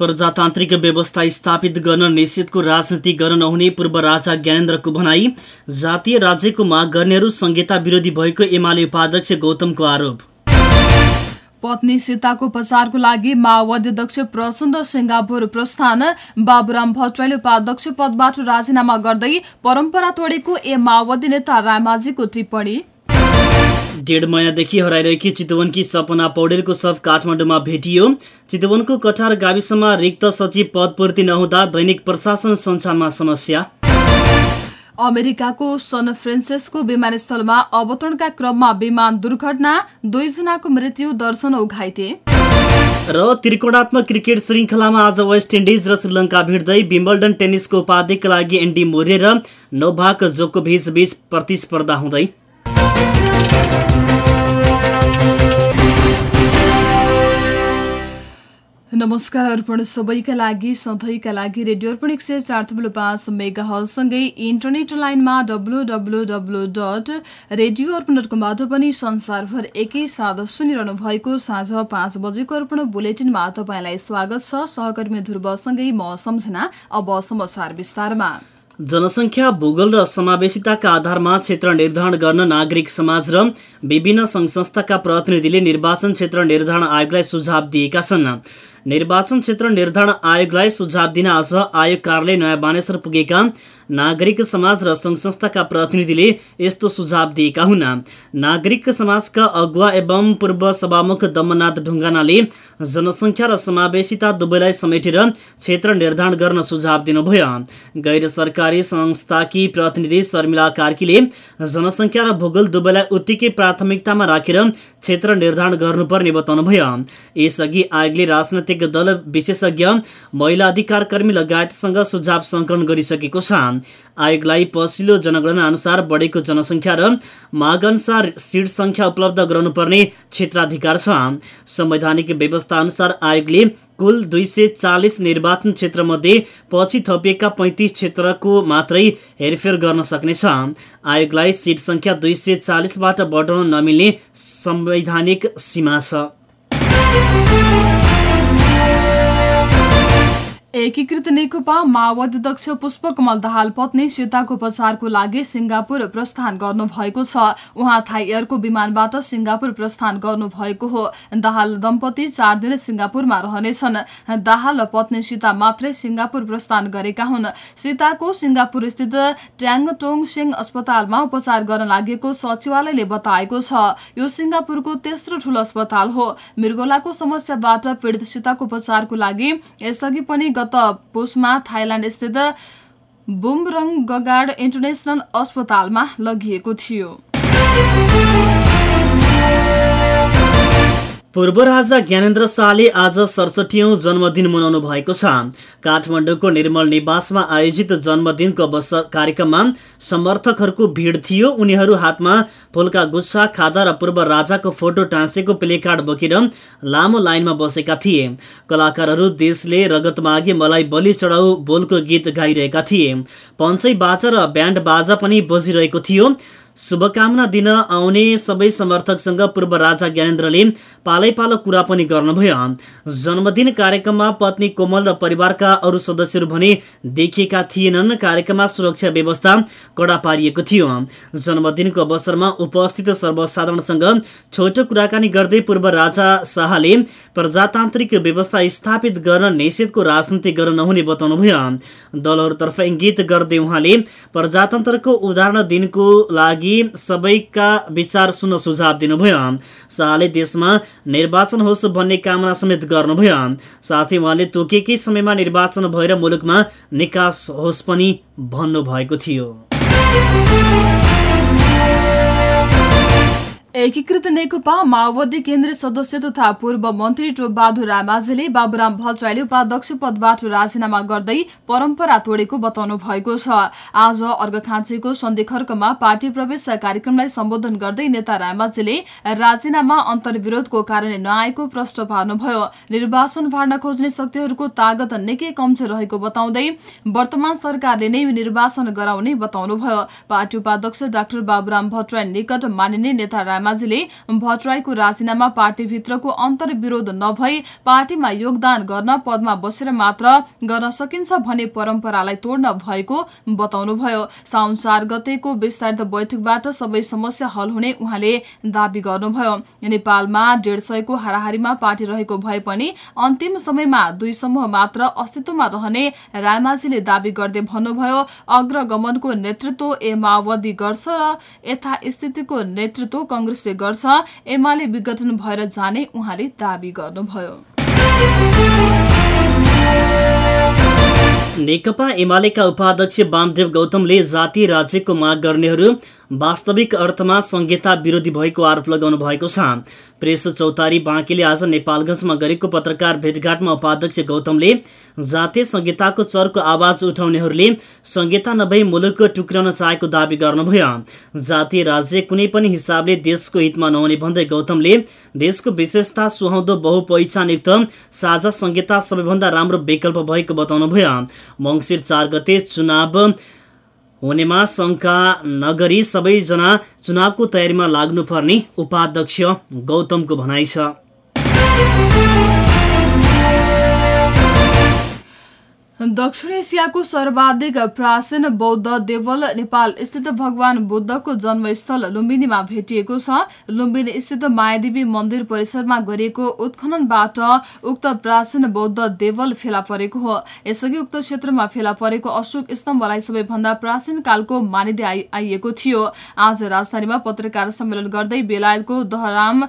प्रजातान्त्रिक व्यवस्था स्थापित गर्न निषेधको राजनीति गर्न नहुने पूर्व राजा ज्ञानेन्द्रको भनाई जातीय राज्यको माग गर्नेहरू संहिता विरोधी भएको एमाले उपाध्यक्ष गौतमको आरोप। पत्नी सीताको उपचारको लागि माओवादी अध्यक्ष प्रचण्ड सिङ्गापुर प्रस्थान बाबुराम भट्टराईले उपाध्यक्ष पदबाट राजीनामा गर्दै परम्परा तोडेको ए माओवादी नेता रायमाझीको टिप्पणी। डेढ महिनादेखि हराइरहेकी चितवनकी सपना पौडेलको शव काठमाडौँमा भेटियो। चितवनको कठार गाविसमा रिक्त सचिव पद पूर्ति नहुँदा दैनिक प्रशासन सञ्चालनमा समस्या। अमेरिकाको सन फ्रान्सिस्को विमानस्थलमा अवतरणका क्रममा विमान दुर्घटना दुईजनाको मृत्यु दर्शनौ घाइते र त्रिकोणात्मक क्रिकेट श्रृङ्खलामा आज वेस्ट इन्डिज र श्रीलङ्का भिड्दै विम्बल्डन टेनिसको उपाधिका लागि एन्डी मोरे र नोभाक जोकोभिच बीच प्रतिस्पर्धा हुँदै। नमस्कार अर्पण सबैका लागि सधैँका लागि रेडियो अर्पण एक सय चार थुप्रो पाँच मेगा हलसँगै इन्टरनेट लाइनमा W W W dot radio Arpan dot कमबाट पनि संसारभर एकैसाथ सुनिरहनु भएको साँझ पाँच बजेको अर्पण बुलेटिनमा तपाईँलाई स्वागत छ। सहकर्मी ध्रुवसँगै म सम्झना अब समाचार विस्तारमा। जनसङ्ख्या भूगोल र समावेशिताका आधारमा क्षेत्र निर्धारण गर्न नागरिक समाज र विभिन्न सङ्घ संस्थाका प्रतिनिधिले निर्वाचन क्षेत्र निर्धारण आयोगलाई सुझाव दिएका छन्। निर्वाचन क्षेत्र निर्धारण आयोगलाई सुझाव दिन आज आयोग कार्यालय नयाँ बानेश्वर पुगेका नागरिक समाज र सङ्घ संस्थाका प्रतिनिधिले यस्तो सुझाव दिएका हुन्। नागरिक समाजका अगुवा एवं पूर्व सभामुख दम्मनाथ ढुङ्गानाले जनसङ्ख्या र समावेशिता दुवैलाई समेटेर क्षेत्र निर्धारण गर्न सुझाव दिनुभयो। गैर सरकारी संस्थाकी प्रतिनिधि शर्मिला कार्कीले जनसङ्ख्या र भूगोल दुवैलाई उत्तिकै प्राथमिकतामा राखेर क्षेत्र निर्धारण गर्नुपर्ने बताउनुभयो। यसअघि आयोगले राजनैतिक दल विशेषज्ञ महिला अधिकार कर्मी लगायतसँग सुझाव सङ्कलन गरिसकेको छ। आयोगलाई पछिल्लो जनगणना अनुसार बढेको जनसङ्ख्या र माग अनुसार सिट सङ्ख्या उपलब्ध गराउनुपर्ने क्षेत्राधिकार छ। संवैधानिक व्यवस्था अनुसार आयोगले कुल दुई सय चालिस निर्वाचन क्षेत्रमध्ये पछि थपिएका पैँतिस क्षेत्रको मात्रै हेरफेर गर्न सक्नेछ। आयोगलाई सिट सङ्ख्या दुई सय चालिसबाट बढाउन नमिल्ने संवैधानिक सीमा छ। एकीकृत नेकपा माओवादी अध्यक्ष पुष्पकमल दाहाल पत्नी सीताको उपचारको लागि सिङ्गापुर प्रस्थान गर्नुभएको छ। उहाँ थाई एयरको विमानबाट सिङ्गापुर प्रस्थान गर्नुभएको हो। दाहाल दम्पति चार दिन सिङ्गापुरमा रहनेछन्। दाहाल पत्नी सीता मात्रै सिङ्गापुर प्रस्थान गरेका हुन्। सीताको सिङ्गापुर स्थित ट्याङटोङ सिंह अस्पतालमा उपचार गर्न लागेको सचिवालयले बताएको छ। यो सिङ्गापुरको तेस्रो ठूलो अस्पताल हो। मृगोलाको समस्याबाट पीडित सीताको उपचारको लागि यसअघि पनि गत पुसमा थाइल्याण्ड स्थित बुमरङ गगाड इन्टरनेसनल अस्पतालमा लगिएको थियो। पूर्व राजा ज्ञानेन्द्र शाहले आज सडसठीौँ जन्मदिन मनाउनु भएको छ। काठमाडौँको निर्मल निवासमा आयोजित जन्मदिनको अवसर कार्यक्रममा समर्थकहरूको भिड थियो। उनीहरू हातमा फुलका गुस्सा खादा र पूर्व राजाको फोटो टाँसेको प्लेकार्ड बोकेर लामो लाइनमा बसेका थिए। कलाकारहरू देशले रगत मागे मलाई बलि चढाउ बोलको गीत गाइरहेका थिए। पञ्चै बाजा र ब्यान्ड बाजा पनि बजिरहेको थियो। शुभकामना दिन आउने सबै समर्थकसँग पूर्व राजा ज्ञानेन्द्रले पालै पालो कुरा पनि गर्नुभयो। जन्मदिन कार्यक्रममा पत्नी कोमल र परिवारका अरू सदस्यहरू भने देखिएका थिएनन्। कार्यक्रममा सुरक्षा व्यवस्था कडा पारिएको थियो। जन्मदिनको अवसरमा उपस्थित सर्वसाधारणसँग छोटो कुराकानी गर्दै पूर्व राजा शाहले प्रजातान्त्रिक व्यवस्था स्थापित गर्न निषेधको राजनीति गर्न नहुने बताउनुभयो। दलहरूतर्फ इङ्गित गर्दै उहाँले प्रजातन्त्रको उदाहरण दिनको लागि लागि सबैका विचार सुन्न सुझाव दिनुभयो। शाहले देशमा निर्वाचन होस् भन्ने कामना समेत गर्नुभयो। साथै उहाँले तोकेकै समयमा निर्वाचन भएर मुलुकमा निकास होस् पनि भन्नुभएको थियो। एकीकृत नेकपा माओवादी केन्द्रीय सदस्य तथा पूर्व मन्त्री टोपबहादुर रामाझीले बाबुराम भट्टराईले उपाध्यक्ष पदबाट राजीनामा गर्दै परम्परा तोडेको बताउनु भएको छ। आज अर्घखाँचीको सन्धिखर्कमा पार्टी प्रवेश कार्यक्रमलाई सम्बोधन गर्दै नेता रामाझीले राजीनामा अन्तर्विरोधको कारणले नआएको प्रश्न पार्नुभयो। निर्वाचन भाड्न खोज्ने शक्तिहरूको तागत निकै कमजोर रहेको बताउँदै वर्तमान सरकारले नै निर्वाचन गराउने बताउनुभयो। पार्टी उपाध्यक्ष डाक्टर बाबुराम भट्टराई निकट मानिने नेता रामाझीले भट्टराईको राजीनामा पार्टीभित्रको अन्तर्विरोध नभई पार्टीमा योगदान गर्न पदमा बसेर मात्र गर्न सकिन्छ भन्ने परम्परालाई तोड्न भएको बताउनुभयो। साउन चार गतेको विस्तारित बैठकबाट सबै समस्या हल हुने उहाँले दावी गर्नुभयो। नेपालमा डेढ सयको हाराहारीमा पार्टी रहेको भए पनि अन्तिम समयमा दुई समूह मात्र अस्तित्वमा रहने रायमाझीले दावी गर्दै भन्नुभयो अग्रगमनको नेतृत्व ए माओवादी गर्छ र यथास्थितिको नेतृत्व कङ्ग्रेस काङ्ग्रेसले गर्छ। एमाले विघटन भएर जाने उहाँले दावी गर्नुभयो। नेकपा एमालेका उपाध्यक्ष वामदेव गौतमले जातीय राज्यको माग गर्नेहरू वास्तविक अर्थमा संहिता विरोधी भएको आरोप लगाउनु भएको छ। प्रेस चौतारी बाँकीले आज नेपालगञ्जमा गरेको पत्रकार भेटघाटमा उपाध्यक्ष गौतमले जातीय संहिताको चरको आवाज उठाउनेहरूले संहिता नभई मुलुक टुक्राउन चाहेको दावी गर्नुभयो। जातीय राज्य कुनै पनि हिसाबले देशको हितमा नहुने भन्दै गौतमले देशको विशेषता सुहाउँदो बहुपहिचानयुक्त साझा संहिता सबैभन्दा राम्रो विकल्प भएको बताउनुभयो। मङ्सिर चार गते चुनाव हुनेमा शङ्का नगरी सबैजना चुनावको तयारीमा लाग्नुपर्ने उपाध्यक्ष गौतमको भनाइ छ। दक्षिण एसियाको सर्वाधिक प्राचीन बौद्ध देवल नेपाल स्थित भगवान बुद्धको जन्मस्थल लुम्बिनीमा भेटिएको छ। लुम्बिनी स्थित मायादेवी मन्दिर परिसरमा गरिएको उत्खननबाट उक्त प्राचीन बौद्ध देवल फेला परेको हो। यसअघि उक्त क्षेत्रमा फेला परेको अशोक स्तम्भलाई सबैभन्दा प्राचीन कालको मानिँदै आइएको थियो। आज राजधानीमा पत्रकार सम्मेलन गर्दै बेलायतको दहराम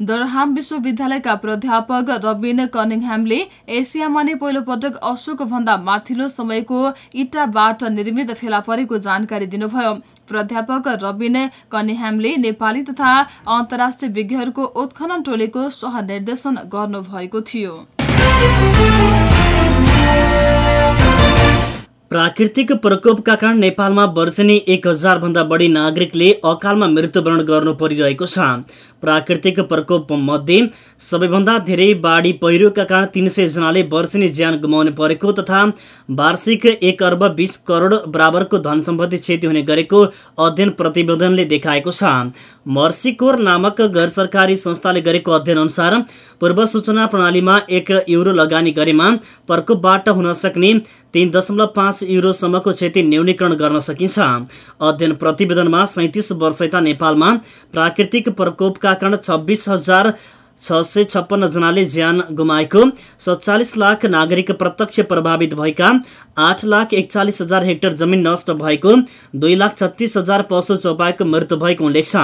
दरहाम विश्वविद्यालयका प्राध्यापक रबिन कनिङह्यामले एसियामा नै पहिलोपटक अशोकभन्दा माथिल्लो समयको इटाबाट निर्मित फेला परेको जानकारी दिनुभयो। प्राध्यापक रबिन कनिह्यामले नेपाली तथा अन्तर्राष्ट्रिय विज्ञहरूको उत्खनन टोलीको सहनिर्देशन गर्नुभएको थियो। प्राकृतिक प्रकोपका कारण नेपालमा वर्षेनी एक भन्दा बढी नागरिकले अकालमा मृत्युवरण गर्नु परिरहेको छ। प्राकृतिक प्रकोप मध्ये सबैभन्दा धेरै बाढी पहिरोका कारण तिन जनाले वर्षेनी ज्यान गुमाउनु परेको तथा वार्षिक एक अर्ब बिस करोड बराबरको धन सम्पत्ति क्षति हुने गरेको अध्ययन प्रतिवेदनले देखाएको छ। मर्सीकोर नामक गैर सरकारी संस्थाले गरेको अध्ययन अनुसार पूर्व सूचना प्रणालीमा एक युरो लगानी गरेमा प्रकोपबाट हुन सक्ने तिन दशमलव पाँच युरोसम्मको क्षति न्यूनीकरण गर्न सकिन्छ। अध्ययन प्रतिवेदनमा सैतिस वर्ष नेपालमा प्राकृतिक प्रकोपका कारण छब्बिस हजार छ सय छप्पन्नजनाले ज्यान गुमाएको। सत्तालिस लाख नागरिक प्रत्यक्ष प्रभावित भएका। आठ लाख एकचालिस हजार हेक्टर जमिन नष्ट भएको। दुई लाख छत्तिस हजार पशु चौपाएको मृत्यु भएको उल्लेख छ।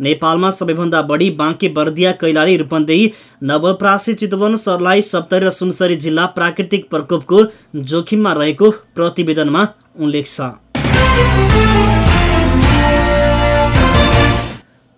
नेपालमा सबैभन्दा बढी बाँके बर्दिया कैलाली रूपन्देही नवलप्रासी चितवन सर्लाही सप्तरी र सुनसरी जिल्ला प्राकृतिक प्रकोपको जोखिममा रहेको प्रतिवेदनमा उल्लेख छ।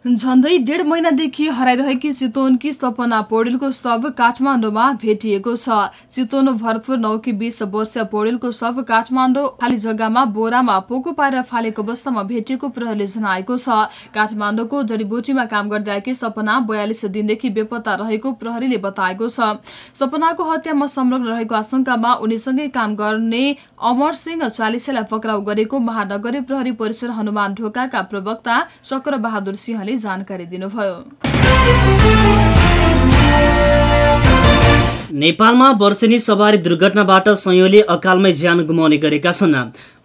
झन्डै डेढ महिनादेखि हराइरहेकी चितवनकी सपना पौडेलको शव काठमाडौँमा भेटिएको छ। चितवन भरतपुर नौकी बिस वर्षीय पौडेलको शव काठमाडौँ खाली जग्गामा बोरामा पोको पारेर फालेको अवस्थामा भेटिएको प्रहरीले जनाएको छ। काठमाडौँको जडीबुटीमा काम गर्दै आएकी सपना बयालिस दिनदेखि बेपत्ता रहेको प्रहरीले बताएको छ। सपनाको हत्यामा संलग्न रहेको आशंकामा उनीसँगै काम गर्ने अमर सिंह चालिसेलाई पक्राउ गरेको महानगरी प्रहरी परिसर हनुमान ढोकाका प्रवक्ता शक्र बहादुर सिंहले जानकारी दिनुभयो। नेपालमा वर्षेनी सवारी दुर्घटनाबाट संयोले अकालमै ज्यान गुमाउने गरेका छन्।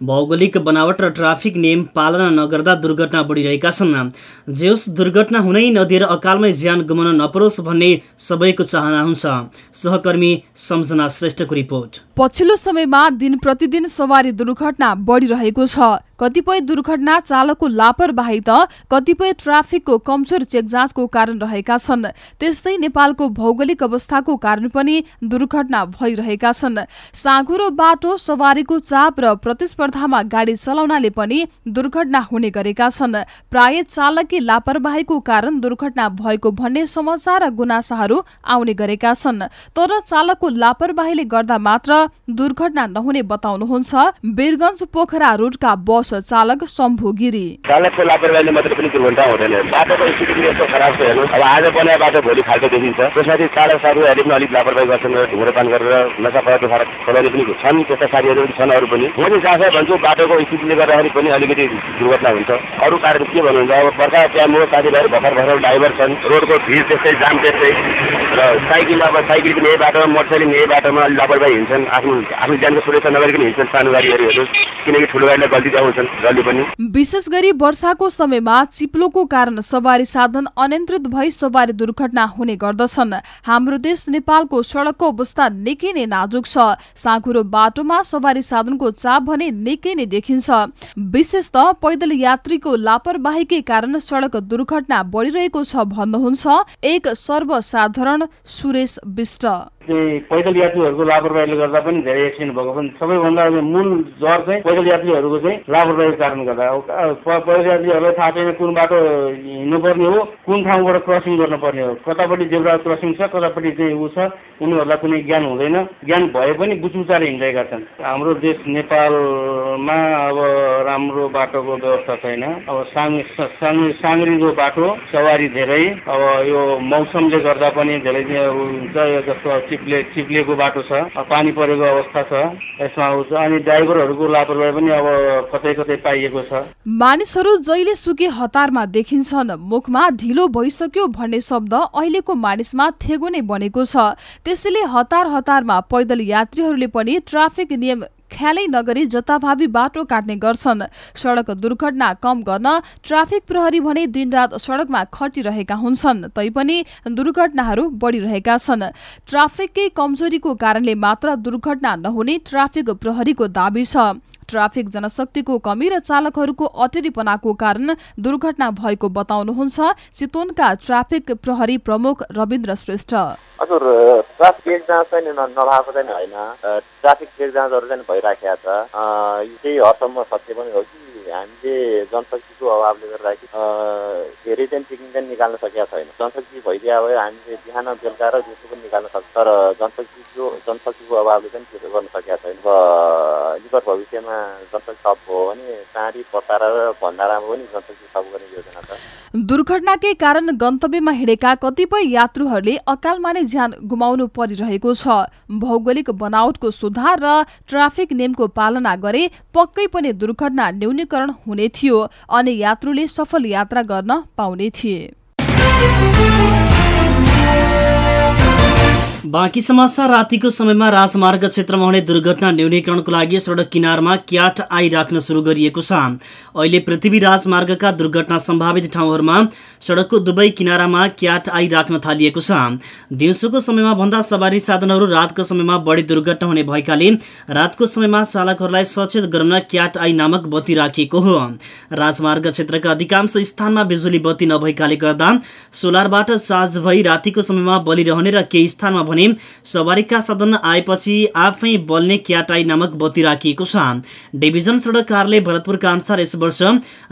भौगोलिक बनावट र ट्राफिक नियम पालना नगर्दा दुर्घटना बढिरहेका छन्। जेउस दुर्घटना हुनै नदिएर अकालमै ज्यान गुमाउन नपरोस् भन्ने सबैको चाहना हुन्छ। सहकर्मी सम्झना श्रेष्ठको रिपोर्ट। पछिल्लो समयमा दिन प्रतिदिन सवारी दुर्घटना बढिरहेको छ। कतिपय दुर्घटना चालकको लापरवाही त कतिपय ट्राफिकको कमजोर चेक जाँचको कारण रहेका छन्। त्यस्तै नेपालको भौगोलिक अवस्थाको कारण पनि दुर्घटना भइरहेका छन्। साँघुरो बाटो सवारीको चाप र प्रतिस्पर्धामा गाडी चलाउनाले पनि दुर्घटना हुने गरेका छन्। प्राय चालकी लापरवाहीको कारण दुर्घटना भएको भन्ने समाचार र गुनासाहरू आउने गरेका छन्। तर चालकको लापरवाहीले गर्दा मात्र दुर्घटना नहुने बताउनुहुन्छ। वीरगंज पोखरा रुटका बस चालक शम्भु गिरी चालकको लापरवाहीले मात्रै पनि दुर्घटना हुँदैन। बाटोको स्थिति पनि यस्तो खराब छ हेर्नु अब आज बनाए बाटो भोलि खालको देखिन्छ। त्यसमाथि चालक साथीहरूले पनि अलिक लापरवाही गर्छन् धुम्रपान गरेर नसा पदार्थ खाएर चलाउने पनि छन्। त्यस्ता साथीहरू पनि छन् अरू पनि। म चाहिँ जहाँ भन्छु बाटोको स्थितिले गर्दाखेरि पनि अलिकति दुर्घटना हुन्छ। अरू कारण के भन्नुहुन्छ? अब बर्खा टाइम हो साथीभाइहरू भर्खर भर्खर ड्राइभर छन्। रोडको भिड त्यस्तै जाम त्यस्तै। र साइकल अब साइकल पनि यही बाटोमा मोटरसाइकल यही बाटोमा लापरवाही हिँड्छन्। आफ्नो आफ्नो ज्यानको सुरक्षा नगरिकन हिँड्छन् सानो गाडीहरू किनकि ठुलो गाडीलाई गल्ती विशेष गरी वर्षाको समयमा चिप्लोको कारण सवारी साधन अनियन्त्रित भई सवारी दुर्घटना हुने गर्दछन्। हाम्रो देश नेपालको सड़कको अवस्था निकै नै नाजुक छ। साँघुरो बाटोमा सवारी साधनको चाप भने निकै नै देखिन्छ। विशेष त पैदल यात्रीको लापरवाहीकै कारण सड़क दुर्घटना बढिरहेको छ भन्नुहुन्छ एक सर्वसाधारण सुरेश विष्ट। चाहिँ पैदल यात्रीहरूको लापरवाहीले गर्दा पनि धेरै एक्सिडेन्ट भएको पनि सबैभन्दा मूल जर चाहिँ पैदल यात्रीहरूको चाहिँ लापरवाहीको कारण गर्दा पैदल यात्रीहरूलाई थाहा छैन कुन बाटो हिँड्नुपर्ने हो कुन ठाउँबाट क्रसिङ गर्नुपर्ने हो। कतापट्टि जेब्रा क्रसिङ छ कतापट्टि चाहिँ ऊ छ उनीहरूलाई कुनै ज्ञान हुँदैन। ज्ञान भए पनि बुचुचार हिँडिरहेका छन्। हाम्रो देश नेपालमा अब राम्रो बाटोको व्यवस्था छैन। अब साङ साङ्ग्रिलो बाटो सवारी धेरै। अब यो मौसमले गर्दा पनि धेरै हुन्छ जस्तो चिप्ले चिप्लिएको बाटो छ पानी परेको अवस्था छ यसमा आउँछ। अनि ड्राइभरहरूको लापरवाही पनि अब कतै कतै पाइएको छ। मानिसहरू जहिले सुके हतारमा देखिन्छन्। मुखमा ढिलो भइसक्यो भन्ने शब्द अहिलेको मानिसमा थेगो नै बनेको छ। त्यसैले हतार हतारमा पैदल यात्रीहरूले पनि ट्राफिक नियम ख्यालै नगरी जताभावी बाटो काट्ने गर्छन्। सड़क दुर्घटना कम गर्न ट्राफिक प्रहरी भने दिनरात सड़कमा खटिरहेका हुन्छन् तैपनि दुर्घटनाहरू बढिरहेका छन्। ट्राफिककै कमजोरीको कारणले मात्र दुर्घटना नहुने ट्राफिक प्रहरीको दावी छ। ट्राफिक जनशक्तिको कमी र चालकहरूको अटेरीपनाको कारण दुर्घटना भएको बताउनुहुन्छ चितवनका ट्राफिक प्रहरी प्रमुख रविन्द्र श्रेष्ठ। हजुर ट्राफिक जाँच चाहिँ नभएको चाहिँ होइन। ट्राफिक जाँचहरू चाहिँ भइराखेका छ। यो चाहिँ हदसम्म सत्य पनि हो कि हामीले जनशक्तिको अभावले गर्दाखेरि धेरै चाहिँ पिकिङ चाहिँ निकाल्न सकेका छैन जनशक्ति भइदिया भए हामीले बिहान बेलुका र दिउँसो पनि निकाल्न सक्छ तर जनशक्तिको जनशक्तिको अभावले चाहिँ त्यो गर्न सकेका छैन निकट भविष्यमा जनशक्ति थप हो भने चाँडी पतारा र भण्डारामा पनि जनशक्ति थप गर्ने योजना छ दुर्घटनाकै कारण गन्तव्यमा हिँडेका कतिपय यात्रुहरूले अकालमा नै ज्यान गुमाउनु परिरहेको छ भौगोलिक बनावटको सुधार र ट्राफिक नियमको पालना गरे पक्कै पनि दुर्घटना न्यूनीकरण हुने थियो अनि यात्रुले सफल यात्रा गर्न पाउने थिए। बाँकी समाचार रातिको समयमा राजमार्ग क्षेत्रमा हुने दुर्घटना न्यूनीकरणको लागि सडक किनारमा क्याट आई राख्न सुरु गरिएको छ। अहिले पृथ्वी राजमार्गका दुर्घटना सम्भावित ठाउँहरूमा सडकको दुवै किनारामा क्याट आई राख्न थालिएको छ। दिउँसोको समयमा भन्दा सवारी साधनहरू रातको समयमा बढी दुर्घटना हुने भएकाले रातको समयमा चालकहरूलाई सचेत गराउन क्याट आई नामक बत्ती राखिएको हो। राजमार्ग क्षेत्रका अधिकांश स्थानमा बिजुली बत्ती नभएकाले गर्दा सोलरबाट चार्ज भई रातिको समयमा बलिरहने र केही स्थानमा भने सवारीका साधन आएपछि आफै बल्ने क्याटाई नामक बत्ती राखिएको छ। डिभिजन सडक कार्यालय भरतपुरका अनुसार यस वर्ष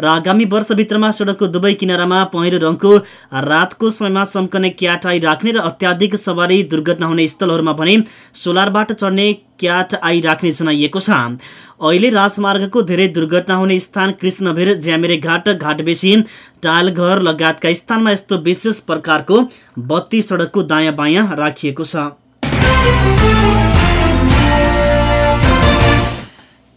र आगामी वर्षभित्रमा सडकको दुवै किनारामा पहेँलो रङको रातको समयमा चम्कने क्याटाई राख्ने र अत्याधिक सवारी दुर्घटना हुने स्थलहरूमा भने सोलरबाट चढ्ने क्याट आई राख्ने जनाइएको छ। अहिले राजमार्गको धेरै दुर्घटना हुने स्थान कृष्णभिर ज्यामिरे घाट घाटबेसी टालघर लगायतका स्थानमा यस्तो विशेष प्रकारको बत्ती सडकको दायाँ बायाँ राखिएको छ।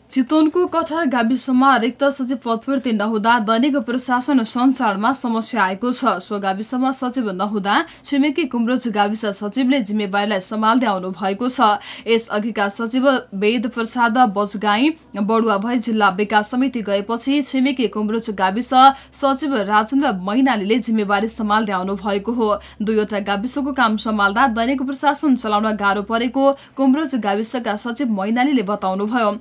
चितवनको कठार गाविसमा रिक्त सचिव पदपूर्ति नहुँदा दैनिक प्रशासन सञ्चालनमा समस्या आएको छ। सो गाविसमा सचिव नहुँदा छिमेकी कुम्रोज गाविस सचिवले जिम्मेवारीलाई सम्हाल्दै आउनु भएको छ यसअघिका सचिव वेद प्रसाद बजगाई बडुवा भई जिल्ला विकास समिति गएपछि छिमेकी कुम्रोज गाविस सचिव राजेन्द्र मैनालीले जिम्मेवारी सम्हाल्दै आउनु भएको हो। दुईवटा गाविसको काम सम्हाल्दा दैनिक प्रशासन चलाउन गाह्रो परेको कुम्रोज गाविसका सचिव मैनालीले बताउनुभयो।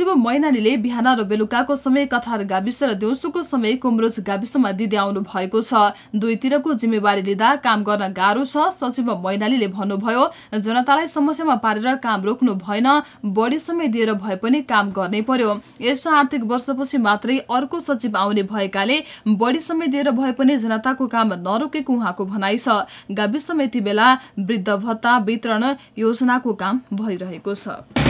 सचिव मैनालीले बिहान र बेलुकाको समय कठार गाविस र दिउँसोको समय कुमरोज गाविसमा दिँदै आउनु भएको छ। दुईतिरको जिम्मेवारी लिँदा काम गर्न गाह्रो छ सचिव मैनालीले भन्नुभयो जनतालाई समस्यामा पारेर काम रोक्नु भएन बढी समय दिएर भए पनि काम गर्नै पर्यो। यस आर्थिक वर्षपछि मात्रै अर्को सचिव आउने भएकाले बढी समय दिएर भए पनि जनताको काम नरोकेको उहाँको भनाइ छ। गाविस यति बेला वृद्ध भत्ता वितरण योजनाको काम भइरहेको छ।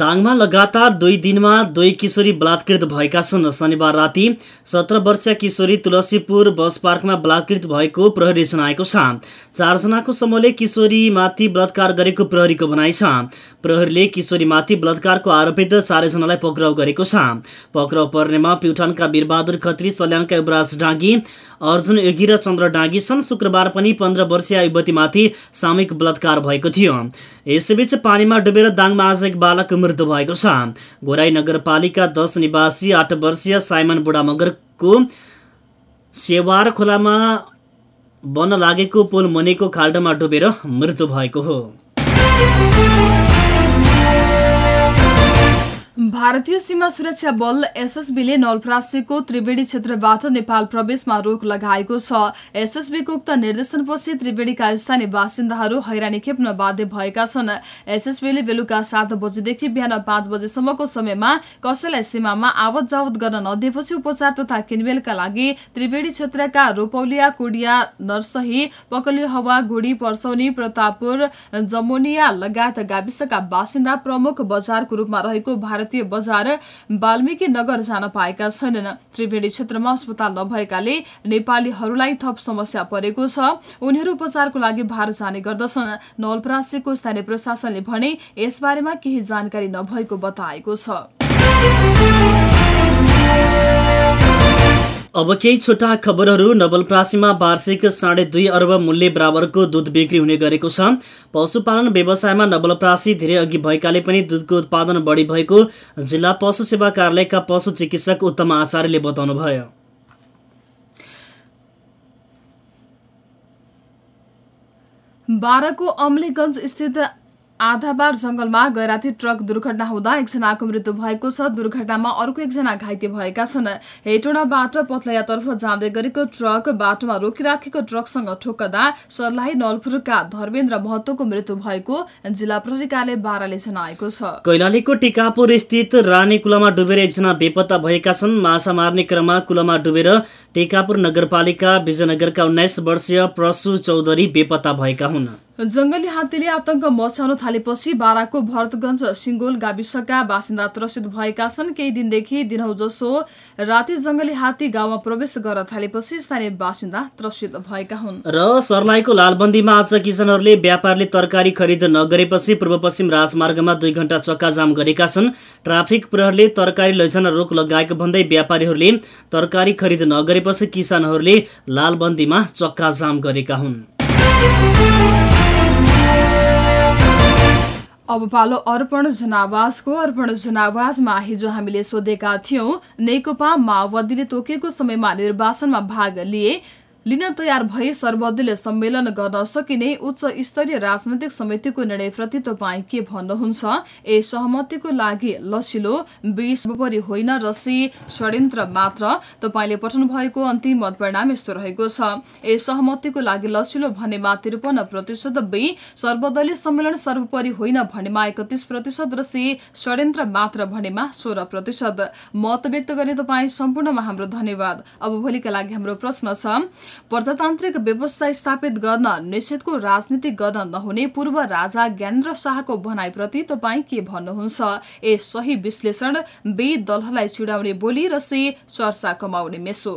दाङमा लगातार दुई दिनमा दुई किशोरी बलात्कृत भएका छन्। शनिबार राति सत्र वर्षीय किशोरी तुलसीपुर बस पार्कमा बलात्कृत भएको प्रहरी जनाएको छ। चारजनाको समूहले किशोरीमाथि बलात्कार गरेको प्रहरीको भनाइ छ। प्रहरीले किशोरीमाथि बलात्कारको आरोपित चारैजनालाई पक्राउ गरेको छ। पक्राउ पर्नेमा प्युठानका वीरबहादुर खत्री सल्यानका युवराज डाँगी अर्जुन योगी र चन्द्र डाँगी छन् शुक्रबार पनि पन्ध्र वर्षीय युवतीमाथि सामूहिक बलात्कार भएको थियो। यसैबीच पानीमा डुबेर दाङमा आज एक बालक मृत्यु भएको छ। गोराई नगरपालिका दस निवासी आठ वर्षीय साइमन बुढा मगरको सेवार खोलामा बन्न लागेको पुल मुनिको खाल्डोमा डुबेर मृत्यु भएको हो। भारतीय सीमा सुरक्षा बल एसएसबीले नलप्रासीको त्रिवेणी क्षेत्रबाट नेपाल प्रवेशमा रोक लगाएको छ। एसएसबीको उक्त निर्देशनपछि त्रिवेणीका स्थानीय बासिन्दाहरू हैरानी खेप्न बाध्य भएका छन्। एसएसबीले बेलुका सात बजेदेखि बिहान पाँच बजेसम्मको समयमा कसैलाई सीमामा आवत जावत गर्न नदिएपछि उपचार तथा किनमेलका लागि त्रिवेणी क्षेत्रका रोपौलिया कुडिया नरसही पकली हवा घुडी पर्सौनी प्रतापपुर जमुनिया लगायत गाविसका बासिन्दा प्रमुख बजारको रूपमा रहेको भारत भारतीय बजार वाल्मिकी नगर जान पाएका छैनन्। त्रिवेणी क्षेत्रमा अस्पताल नभएकाले नेपालीहरूलाई थप समस्या परेको छ। उनीहरू उपचारको लागि भार जाने गर्दछन्। नवलपरासीको स्थानीय प्रशासनले भने यसबारेमा केही जानकारी नभएको बताएको छ। अब केही छोटा खबरहरू नवलप्रासीमा वार्षिक साढे दुई अर्ब मूल्य बराबरको दुध बिक्री हुने गरेको छ। पशुपालन व्यवसायमा नवलप्रासी धेरै अघि भएकाले पनि दुधको उत्पादन बढी भएको जिल्ला पशु सेवा कार्यालयका पशु चिकित्सक उत्तम आचार्यले बताउनुभयो। बाह्रको अमलेगञ्ज स्थित आधाबार जंगलमा गैराती ट्रक दुर्घटना हुँदा एकजनाको मृत्यु भएको छ। दुर्घटनामा अर्को एकजना घाइते भएका छन्। हेटोडाबाट पथलैयातर्फ जाँदै गरेको ट्रक बाटोमा रोकिराखेको ट्रकसँग ठोक्कदा सर्लाही नलपुरका धर्मेन्द्र महतोको मृत्यु भएको जिल्ला प्रहरी कार्यालय बाह्रले जनाएको छ। कैलालीको टिकापुर स्थित रानी कुलामा डुबेर एकजना बेपत्ता भएका छन्। माछा मार्ने क्रममा कुलामा डुबेर टिकापुर नगरपालिका विजयनगरका उन्नाइस वर्षीय प्रसु चौधरी बेपत्ता भएका हुन्। जंगली हात्तीले आतंक मचाउन थालेपछि बाराको भरतगंज सिंगोल गाविसका बासिन्दा त्रसित भएका छन्। केही दिनदेखि दिनहौ जसो राति जंगली हात्ती गाउँमा प्रवेश गर्न थालेपछि स्थानीय बासिन्दा त्रसित भएका हुन्। र सर्लाहीको लालबन्दीमा आज किसानहरूले व्यापारले तरकारी खरिद नगरेपछि पूर्व पश्चिम राजमार्गमा दुई घण्टा चक्काजाम गरेका छन्। ट्राफिक प्रहरले तरकारी लैजान रोक लगाएको भन्दै व्यापारीहरूले तरकारी खरिद नगरेपछि किसानहरूले लालबन्दीमा चक्काजाम गरेका हुन्। अब पालो अर्पण जनावासको अर्पण जनावासमा हिजो हामीले सोधेका थियौं नेकपा माओवादीले तोकेको समयमा निर्वाचनमा भाग लिए। लिन तयार भए सर्वदलीय सम्मेलन गर्न सकिने उच्च स्तरीय राजनैतिक समितिको निर्णयप्रति तपाईँ के भन्नुहुन्छ? ए सहमतिको लागि लसिलो विश्वपरि होइन रसी षड्यन्त्र मात्र। तपाईँले पठाउनु भएको अन्तिम मत परिणाम यस्तो रहेको छ। ए सहमतिको लागि लसिलो भन्नेमा त्रिपन्न प्रतिशत बी सर्वदलीय सम्मेलन सर्वोपरि होइन भन्नेमा एकतिस प्रतिशत र सी षड्यन्त्र मात्र भन्नेमा सोह्र प्रतिशत। मत व्यक्त गर्ने तपाईँ सम्पूर्णमा हाम्रो धन्यवाद। अब भोलिका लागि हाम्रो प्रश्न छ प्रजातान्त्रिक व्यवस्था स्थापित गर्न निषेधको राजनीति गर्न नहुने पूर्व राजा ज्ञानेन्द्र शाहको भनाइप्रति तपाईँ के भन्नुहुन्छ? ए सही विश्लेषण बे दलहरूलाई चिडाउने बोली र से चर्चा कमाउने मेसो।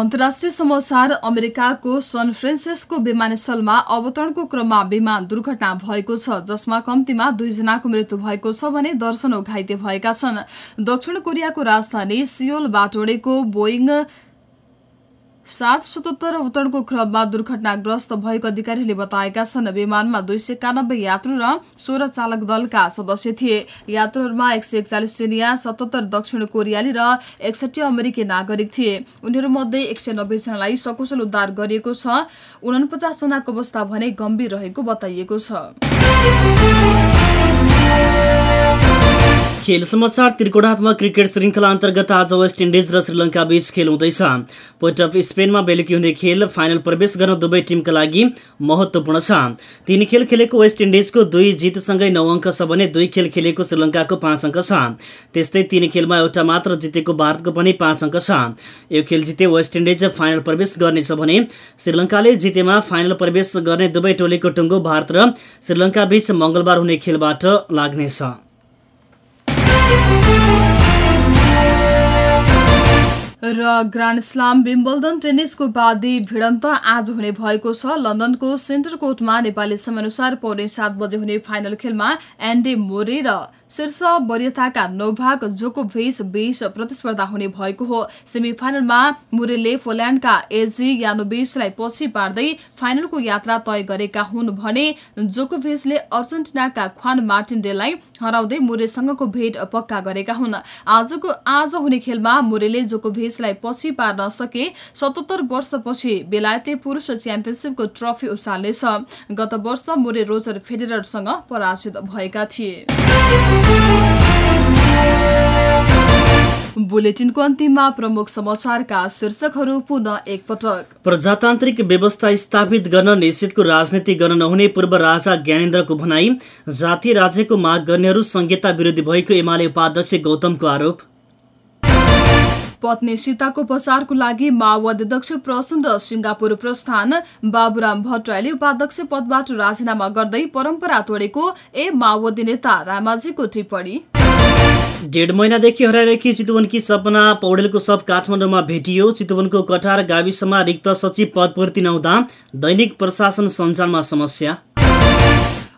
अन्तर्राष्ट्रिय समाचार अमेरिकाको सन फ्रान्सिस्को विमानस्थलमा अवतरणको क्रममा विमान दुर्घटना भएको छ जसमा कम्तीमा दुईजनाको मृत्यु भएको छ भने दर्शनौ घाइते भएका छन्। दक्षिण कोरियाको राजधानी सियोलबाट उडेको बोइङ सात सतहत्तर अवतरणको क्रममा दुर्घटनाग्रस्त भएको अधिकारीले बताएका छन् विमानमा दुई सय एकानब्बे यात्रु र सोह्र चालक दलका सदस्य थिए। यात्रुहरूमा एक सय एकचालिस चिनिया सतहत्तर दक्षिण कोरियाली र एकसठी अमेरिकी नागरिक थिए। उनीहरूमध्ये एक सय नब्बेजनालाई सकुशल उद्धार गरिएको छ। उनपचास जनाको अवस्था भने गम्भीर रहेको बताइएको छ। खेल समाचार त्रिकोणात्मक क्रिकेट श्रृङ्खला अन्तर्गत आज वेस्ट इन्डिज र श्रीलङ्का बीच खेल हुँदैछ। पोर्ट अफ स्पेनमा बेलुकी हुने खेल फाइनल प्रवेश गर्न दुवै टिमका लागि महत्त्वपूर्ण छ। तीन खेल खेलेको वेस्ट इन्डिजको दुई जितसँगै नौ अङ्क छ भने दुई खेल खेलेको श्रीलङ्काको पाँच अङ्क छ। त्यस्तै तीन खेलमा एउटा मात्र जितेको भारतको पनि पाँच अङ्क छ। यो खेल जिते वेस्ट इन्डिज फाइनल प्रवेश गर्नेछ भने श्रीलङ्काले जितेमा फाइनल प्रवेश गर्ने दुवै टोलीको टुङ्गो भारत र श्रीलङ्का बीच मङ्गलबार हुने खेलबाट लाग्नेछ। र ग्रान्ड स्लाम विम्बल्डन टेनिसको उपाधि भिडन्त आज हुने भएको छ। लन्डनको सेन्टर कोर्टमा नेपाली समयअनुसार पौने सात बजे हुने फाइनल खेलमा एन्डी मोरे र शीर्ष वरियताका नोभाग जोकोभिच बीच प्रतिस्पर्धा हुने भएको हो। सेमी फाइनलमा मुरेले पोल्याण्डका एजी यानोभिचलाई पछि पार्दै फाइनलको यात्रा तय गरेका हुन् भने जोकोभिचले अर्जेन्टिनाका ख्वान मार्टिनडेलाई हराउँदै मुरेसँगको भेट पक्का गरेका हुन्। आजको आज हुने खेलमा मुरेले जोकोभिचलाई पछि पार्न सके सतहत्तर वर्षपछि बेलायती पुरुष च्याम्पियनसिपको ट्रफी उचाल्नेछ। गत वर्ष मुरे रोजर फेडेररसँग पराजित भएका थिए। बुलेटिनको अन्तिममा प्रमुख समाचारका शीर्षकहरू पुनः एकपटक। प्रजातान्त्रिक व्यवस्था स्थापित गर्न निषेधको राजनीति गर्न नहुने पूर्व राजा ज्ञानेन्द्रको भनाई जातीय राज्यको माग गर्नेहरू संहिता विरोधी भएको एमाले उपाध्यक्ष गौतमको आरोप। पत्नी सीताको उपचारको लागि माओवादी अध्यक्ष प्रचण्ड सिंगापुर प्रस्थान बाबुराम भट्टराईले उपाध्यक्ष पदबाट राजीनामा गर्दै परम्परा तोडेको ए माओवादी नेता रामाजीको टिप्पणी। डेढ महिनादेखि हराइरहेकी चितवनकी सपना पौडेलको सब काठमाडौँमा भेटियो। चितवनको कटार गाविसमा रिक्त सचिव पदपूर्ति नहुँदा दैनिक प्रशासन सञ्चालनमा समस्या।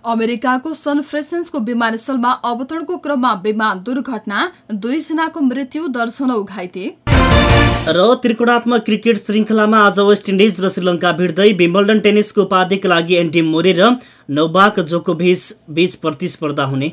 अमेरिकाको सन फ्रेसेन्सको विमानस्थलमा अवतरणको क्रममा विमान दुर्घटना दुईजनाको मृत्यु दर्शनौ घाइते। र त्रिकोणात्मक क्रिकेट श्रृङ्खलामा आज वेस्ट इन्डिज र श्रीलङ्का भिड्दै विम्बल्डन टेनिसको उपाधिका लागि एन्टी मोरे र नोबाक जोकोभिच बीच प्रतिस्पर्धा हुने।